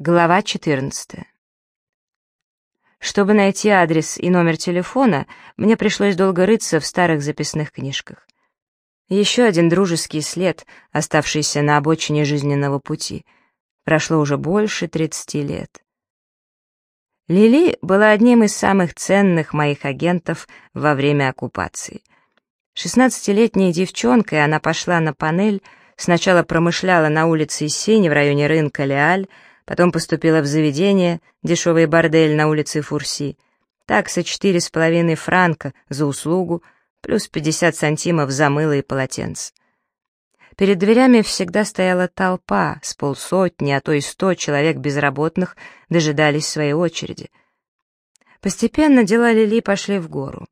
Глава 14. Чтобы найти адрес и номер телефона, мне пришлось долго рыться в старых записных книжках. Еще один дружеский след, оставшийся на обочине жизненного пути. Прошло уже больше 30 лет. Лили была одним из самых ценных моих агентов во время оккупации. Шестнадцатилетняя девчонка, и она пошла на панель, сначала промышляла на улице Сени в районе рынка Леаль, Потом поступила в заведение, дешевый бордель на улице Фурси. Такса четыре с половиной франка за услугу, плюс пятьдесят сантимов за мыло и полотенце. Перед дверями всегда стояла толпа, с полсотни, а то и сто человек безработных дожидались своей очереди. Постепенно дела Лили пошли в гору.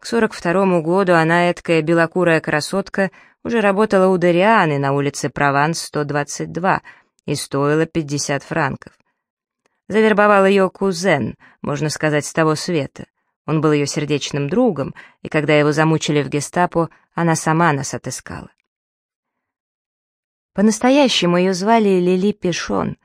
К сорок второму году она, эткая белокурая красотка, уже работала у Дорианы на улице Прованс, 122, и стоила 50 франков. Завербовал ее кузен, можно сказать, с того света. Он был ее сердечным другом, и когда его замучили в гестапо, она сама нас отыскала. По-настоящему ее звали Лили Пешон,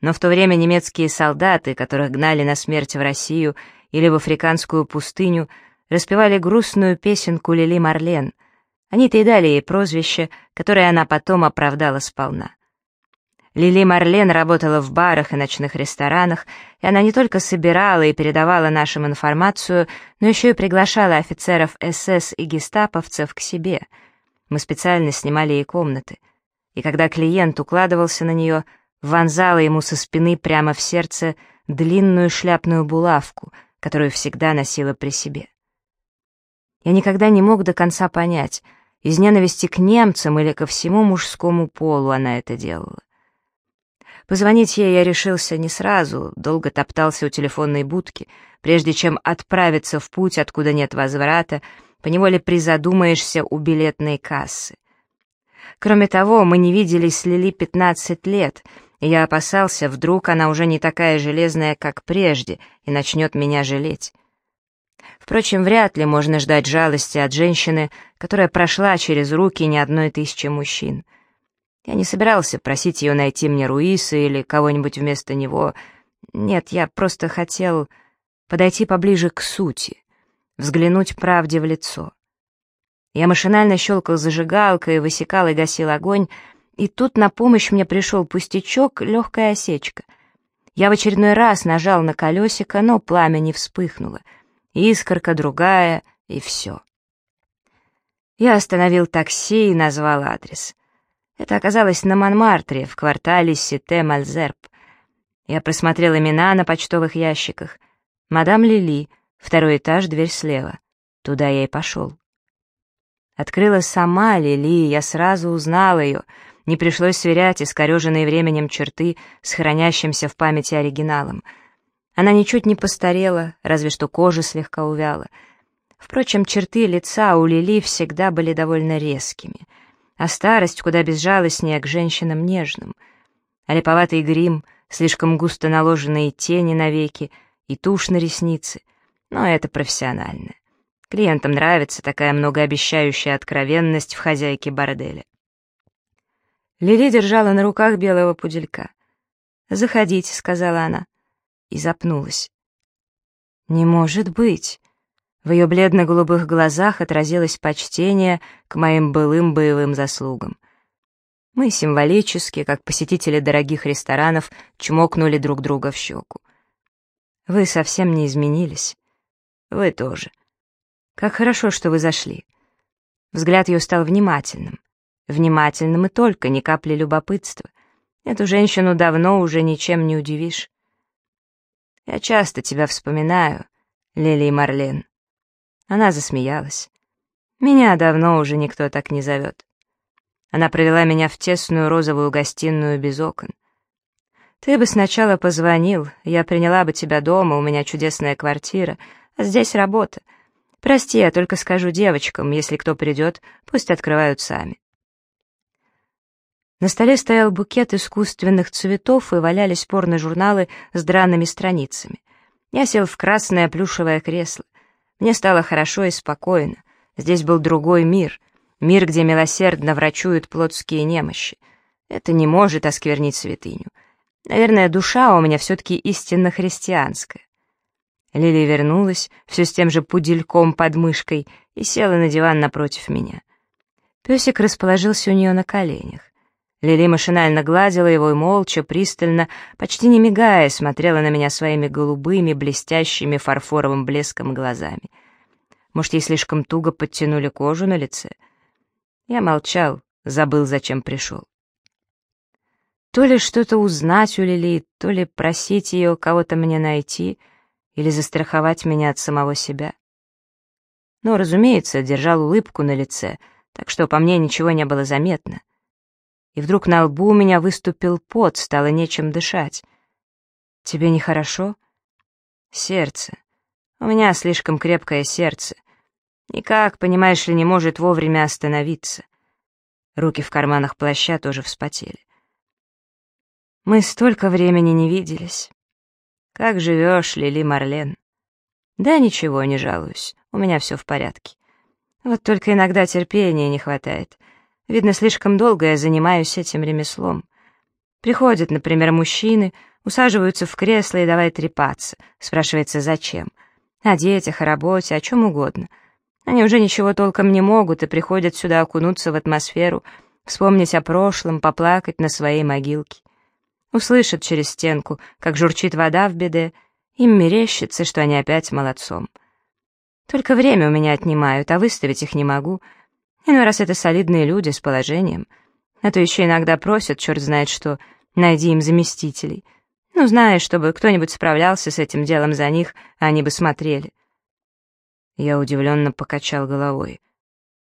но в то время немецкие солдаты, которых гнали на смерть в Россию или в африканскую пустыню, распевали грустную песенку Лили Марлен. Они-то и дали ей прозвище, которое она потом оправдала сполна. Лили Марлен работала в барах и ночных ресторанах, и она не только собирала и передавала нашим информацию, но еще и приглашала офицеров СС и гестаповцев к себе. Мы специально снимали ей комнаты. И когда клиент укладывался на нее, вонзала ему со спины прямо в сердце длинную шляпную булавку, которую всегда носила при себе. Я никогда не мог до конца понять, из ненависти к немцам или ко всему мужскому полу она это делала. Позвонить ей я решился не сразу, долго топтался у телефонной будки, прежде чем отправиться в путь, откуда нет возврата, поневоле призадумаешься у билетной кассы. Кроме того, мы не виделись с Лили 15 лет, и я опасался, вдруг она уже не такая железная, как прежде, и начнет меня жалеть. Впрочем, вряд ли можно ждать жалости от женщины, которая прошла через руки не одной тысячи мужчин. Я не собирался просить ее найти мне Руиса или кого-нибудь вместо него. Нет, я просто хотел подойти поближе к сути, взглянуть правде в лицо. Я машинально щелкал зажигалкой, высекал и гасил огонь, и тут на помощь мне пришел пустячок, легкая осечка. Я в очередной раз нажал на колесико, но пламя не вспыхнуло. Искорка другая, и все. Я остановил такси и назвал адрес — это оказалось на Монмартре, в квартале Сите-Мальзерб. Я просмотрел имена на почтовых ящиках. Мадам Лили, второй этаж, дверь слева. Туда я и пошел. Открыла сама Лили, я сразу узнал ее. Не пришлось сверять искореженные временем черты с хранящимся в памяти оригиналом. Она ничуть не постарела, разве что кожа слегка увяла. Впрочем, черты лица у Лили всегда были довольно резкими — а старость куда безжалостнее к женщинам нежным. А липоватый грим, слишком густо наложенные тени на веки и тушь на ресницы. Но это профессионально. Клиентам нравится такая многообещающая откровенность в хозяйке борделя. Лили держала на руках белого пуделька. «Заходите», — сказала она, и запнулась. «Не может быть!» В ее бледно-голубых глазах отразилось почтение к моим былым боевым заслугам. Мы символически, как посетители дорогих ресторанов, чмокнули друг друга в щеку. Вы совсем не изменились. Вы тоже. Как хорошо, что вы зашли. Взгляд ее стал внимательным. Внимательным и только, ни капли любопытства. Эту женщину давно уже ничем не удивишь. Я часто тебя вспоминаю, Лили Марлен. Она засмеялась. «Меня давно уже никто так не зовет». Она провела меня в тесную розовую гостиную без окон. «Ты бы сначала позвонил, я приняла бы тебя дома, у меня чудесная квартира, а здесь работа. Прости, я только скажу девочкам, если кто придет, пусть открывают сами». На столе стоял букет искусственных цветов и валялись порно-журналы с драными страницами. Я сел в красное плюшевое кресло. Мне стало хорошо и спокойно. Здесь был другой мир, мир, где милосердно врачуют плотские немощи. Это не может осквернить святыню. Наверное, душа у меня все-таки истинно христианская. Лилия вернулась, все с тем же пудельком под мышкой, и села на диван напротив меня. Песик расположился у нее на коленях. Лили машинально гладила его и молча, пристально, почти не мигая, смотрела на меня своими голубыми, блестящими фарфоровым блеском глазами. Может, ей слишком туго подтянули кожу на лице? Я молчал, забыл, зачем пришел. То ли что-то узнать у Лили, то ли просить ее кого-то мне найти, или застраховать меня от самого себя. Но, разумеется, держал улыбку на лице, так что по мне ничего не было заметно и вдруг на лбу у меня выступил пот, стало нечем дышать. «Тебе нехорошо?» «Сердце. У меня слишком крепкое сердце. Никак, понимаешь ли, не может вовремя остановиться». Руки в карманах плаща тоже вспотели. «Мы столько времени не виделись. Как живешь, Лили Марлен?» «Да ничего, не жалуюсь. У меня все в порядке. Вот только иногда терпения не хватает». Видно, слишком долго я занимаюсь этим ремеслом. Приходят, например, мужчины, усаживаются в кресло и давай трепаться. Спрашивается, зачем? О детях, о работе, о чем угодно. Они уже ничего толком не могут и приходят сюда окунуться в атмосферу, вспомнить о прошлом, поплакать на своей могилке. Услышат через стенку, как журчит вода в беде, им мерещится, что они опять молодцом. Только время у меня отнимают, а выставить их не могу — Иной раз это солидные люди с положением. А то еще иногда просят, черт знает что, найди им заместителей. Ну, знаешь, чтобы кто-нибудь справлялся с этим делом за них, а они бы смотрели. Я удивленно покачал головой.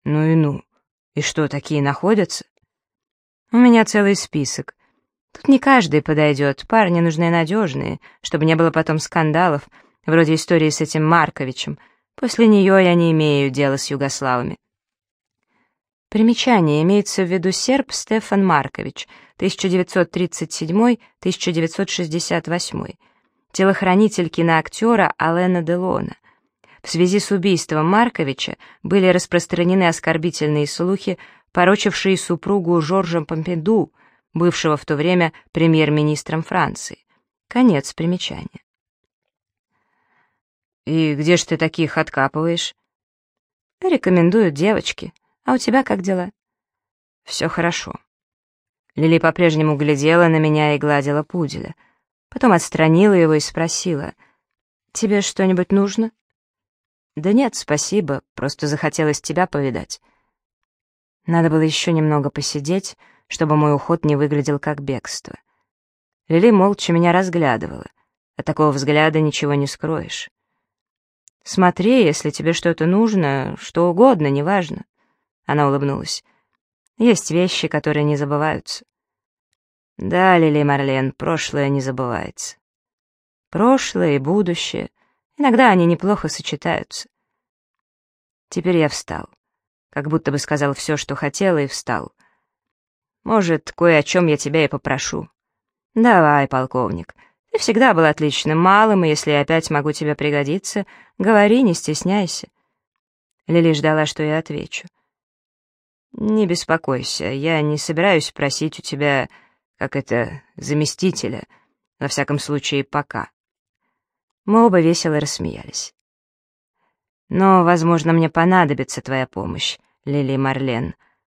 Ну и ну. И что, такие находятся? У меня целый список. Тут не каждый подойдет, парни нужны надежные, чтобы не было потом скандалов, вроде истории с этим Марковичем. После нее я не имею дела с югославами. Примечание. Имеется в виду серб Стефан Маркович, 1937-1968. Телохранитель киноактера Алена Делона. В связи с убийством Марковича были распространены оскорбительные слухи, порочившие супругу Жоржем Помпиду, бывшего в то время премьер-министром Франции. Конец примечания. «И где ж ты таких откапываешь?» «Рекомендуют девочки», а у тебя как дела?» «Все хорошо». Лили по-прежнему глядела на меня и гладила пуделя. Потом отстранила его и спросила, «Тебе что-нибудь нужно?» «Да нет, спасибо, просто захотелось тебя повидать». Надо было еще немного посидеть, чтобы мой уход не выглядел как бегство. Лили молча меня разглядывала. От такого взгляда ничего не скроешь. «Смотри, если тебе что-то нужно, что угодно, неважно». Она улыбнулась. «Есть вещи, которые не забываются». «Да, Лили Марлен, прошлое не забывается. Прошлое и будущее. Иногда они неплохо сочетаются». Теперь я встал. Как будто бы сказал все, что хотел, и встал. «Может, кое о чем я тебя и попрошу». «Давай, полковник. Ты всегда был отличным малым, и если я опять могу тебе пригодиться, говори, не стесняйся». Лили ждала, что я отвечу. «Не беспокойся, я не собираюсь просить у тебя, как это, заместителя, во всяком случае, пока». Мы оба весело рассмеялись. «Но, возможно, мне понадобится твоя помощь, Лили Марлен,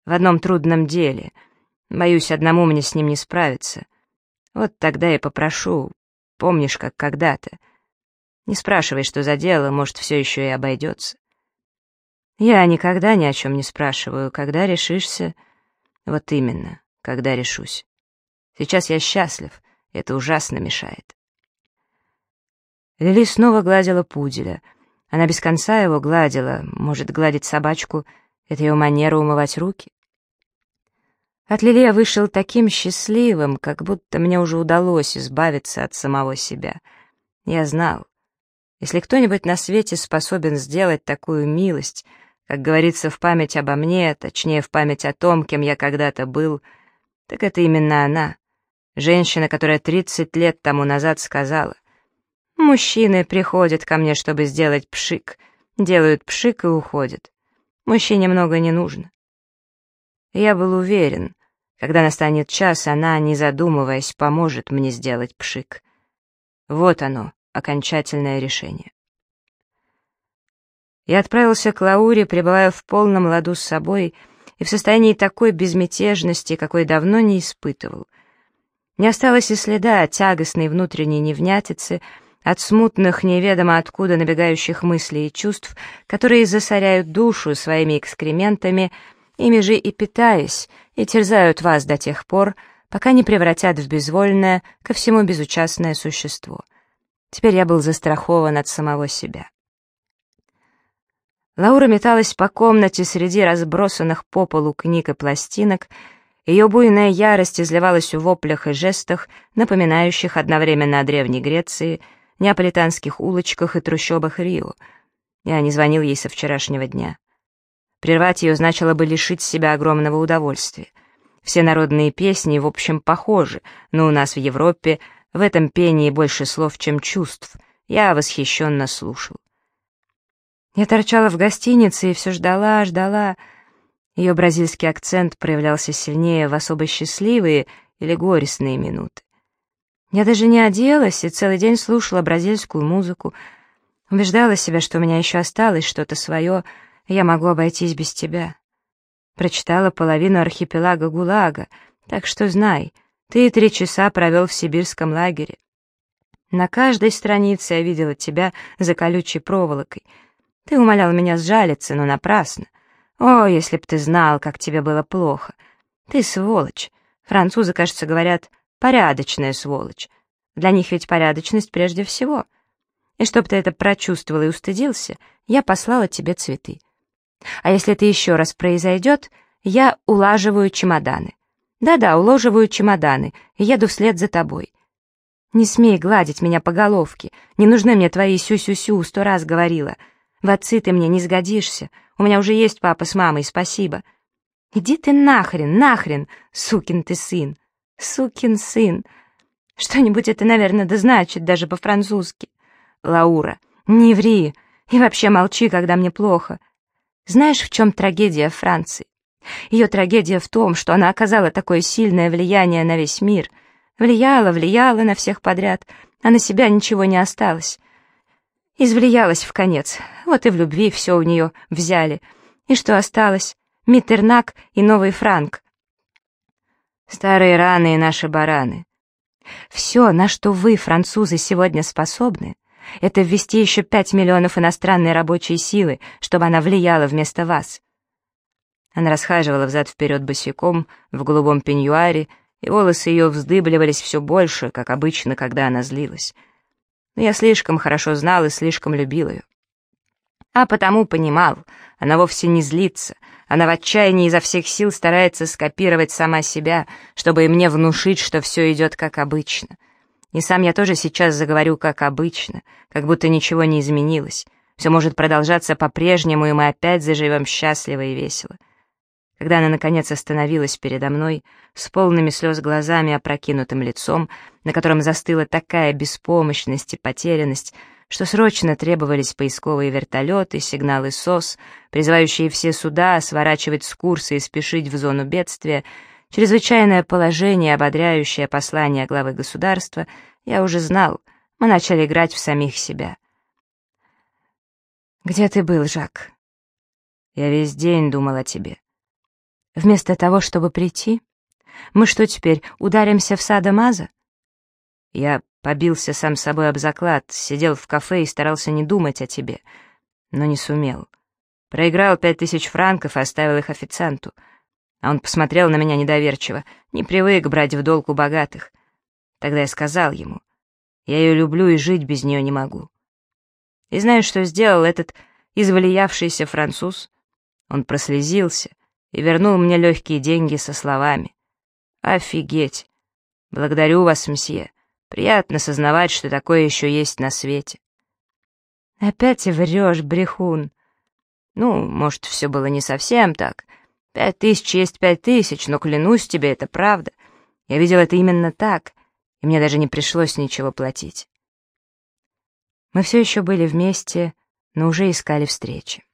в одном трудном деле. Боюсь, одному мне с ним не справиться. Вот тогда я попрошу, помнишь, как когда-то. Не спрашивай, что за дело, может, все еще и обойдется». Я никогда ни о чем не спрашиваю, когда решишься. Вот именно, когда решусь. Сейчас я счастлив, это ужасно мешает. Лили снова гладила пуделя. Она без конца его гладила, может, гладить собачку — это ее манера умывать руки. От Лили я вышел таким счастливым, как будто мне уже удалось избавиться от самого себя. Я знал, если кто-нибудь на свете способен сделать такую милость — как говорится, в память обо мне, точнее, в память о том, кем я когда-то был, так это именно она, женщина, которая 30 лет тому назад сказала, «Мужчины приходят ко мне, чтобы сделать пшик, делают пшик и уходят. Мужчине много не нужно». Я был уверен, Когда настанет час, она, не задумываясь, поможет мне сделать пшик. Вот оно, окончательное решение. Я отправился к Лауре, пребывая в полном ладу с собой и в состоянии такой безмятежности, какой давно не испытывал. Не осталось и следа от тягостной внутренней невнятицы, от смутных, неведомо откуда набегающих мыслей и чувств, которые засоряют душу своими экскрементами, ими же и питаясь, и терзают вас до тех пор, пока не превратят в безвольное, ко всему безучастное существо. Теперь я был застрахован от самого себя. Лаура металась по комнате среди разбросанных по полу книг и пластинок, ее буйная ярость изливалась в воплях и жестах, напоминающих одновременно о Древней Греции, неаполитанских улочках и трущобах Рио. Я не звонил ей со вчерашнего дня. Прервать ее значило бы лишить себя огромного удовольствия. Все народные песни, в общем, похожи, но у нас в Европе в этом пении больше слов, чем чувств. Я восхищенно слушал. Я торчала в гостинице и все ждала, ждала. Ее бразильский акцент проявлялся сильнее в особо счастливые или горестные минуты. Я даже не оделась и целый день слушала бразильскую музыку, убеждала себя, что у меня еще осталось что-то свое, и я могу обойтись без тебя. Прочитала половину архипелага ГУЛАГа, так что знай, ты три часа провел в сибирском лагере. На каждой странице я видела тебя за колючей проволокой. Ты умолял меня сжалиться, но напрасно. О, если б ты знал, как тебе было плохо. Ты сволочь. Французы, кажется, говорят, порядочная сволочь. Для них ведь порядочность прежде всего. И чтоб ты это прочувствовал и устыдился, я послала тебе цветы. А если это еще раз произойдет, я улаживаю чемоданы. Да-да, уложиваю чемоданы и еду вслед за тобой. Не смей гладить меня по головке, не нужны мне твои сю-сю-сю, сто раз говорила. В отцы ты мне не сгодишься, у меня уже есть папа с мамой, спасибо. Иди ты нахрен, нахрен, сукин ты сын, сукин сын. Что-нибудь это, наверное, да значит даже по-французски. Лаура, не ври и вообще молчи, когда мне плохо. Знаешь, в чем трагедия Франции? Ее трагедия в том, что она оказала такое сильное влияние на весь мир. Влияла, влияла на всех подряд, а на себя ничего не осталось. Извлиялась в конец. Вот и в любви все у нее взяли. И что осталось? Миттернак и новый Франк. Старые раны и наши бараны. Все, на что вы, французы, сегодня способны, это ввести еще пять миллионов иностранной рабочей силы, чтобы она влияла вместо вас. Она расхаживала взад-вперед босиком, в голубом пеньюаре, и волосы ее вздыбливались все больше, как обычно, когда она злилась но я слишком хорошо знал и слишком любил ее. А потому понимал, она вовсе не злится, она в отчаянии изо всех сил старается скопировать сама себя, чтобы и мне внушить, что все идет как обычно. И сам я тоже сейчас заговорю как обычно, как будто ничего не изменилось. Все может продолжаться по-прежнему, и мы опять заживем счастливо и весело. Когда она, наконец, остановилась передо мной, с полными слез глазами, опрокинутым лицом, на котором застыла такая беспомощность и потерянность, что срочно требовались поисковые вертолеты, сигналы СОС, призывающие все суда сворачивать с курса и спешить в зону бедствия, чрезвычайное положение, ободряющее послание главы государства, я уже знал, мы начали играть в самих себя. «Где ты был, Жак?» «Я весь день думал о тебе». Вместо того, чтобы прийти? Мы что теперь, ударимся в садомаза? Я побился сам собой об заклад, сидел в кафе и старался не думать о тебе, но не сумел. Проиграл пять тысяч франков и оставил их официанту. А он посмотрел на меня недоверчиво, не привык брать в долг у богатых. Тогда я сказал ему, я ее люблю и жить без нее не могу. И знаешь, что сделал этот извалиявшийся француз? Он прослезился, и вернул мне легкие деньги со словами. «Офигеть! Благодарю вас, мсье. Приятно сознавать, что такое еще есть на свете». «Опять врешь, брехун!» «Ну, может, все было не совсем так. Пять тысяч есть пять тысяч, но клянусь тебе, это правда. Я видел это именно так, и мне даже не пришлось ничего платить». Мы все еще были вместе, но уже искали встречи.